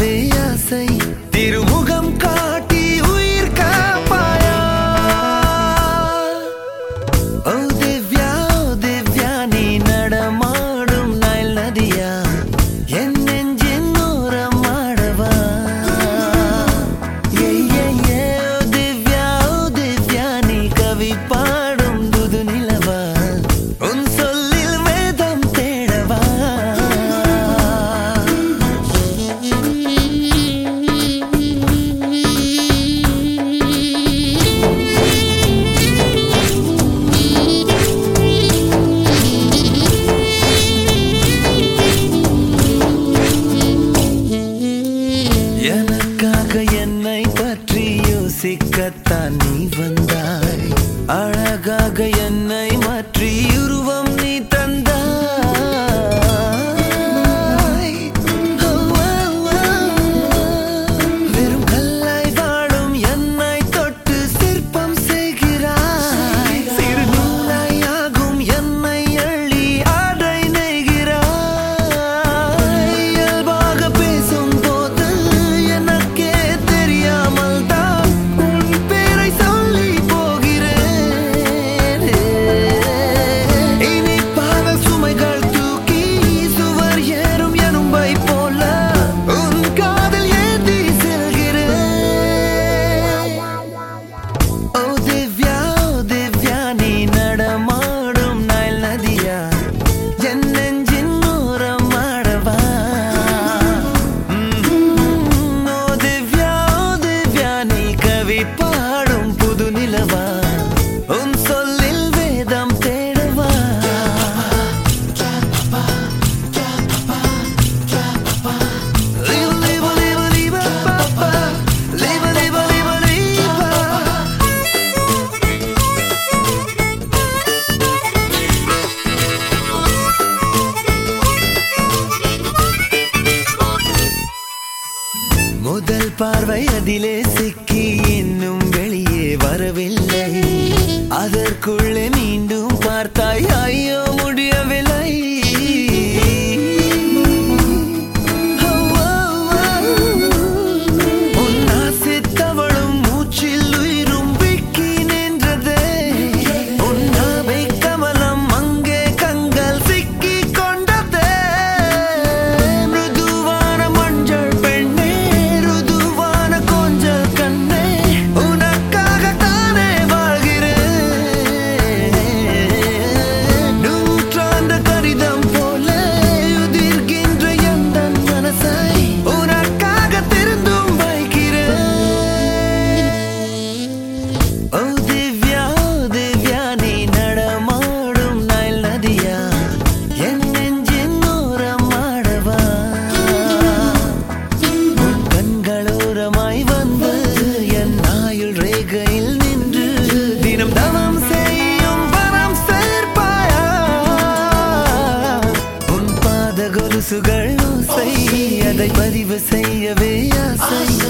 me hacen பற்றி யோசிக்கத்தான் நீ வந்தாய். அழகாக என்னை மாற்றியுரு முதல் பார்வை அதிலே சிக்கி இன்னும் வெளியே வரவில்லை. அதற்குள்ளே மீண்டும் பார்த்தாய் ஐயோ. அதை பதிவு செய்யவே ஆசை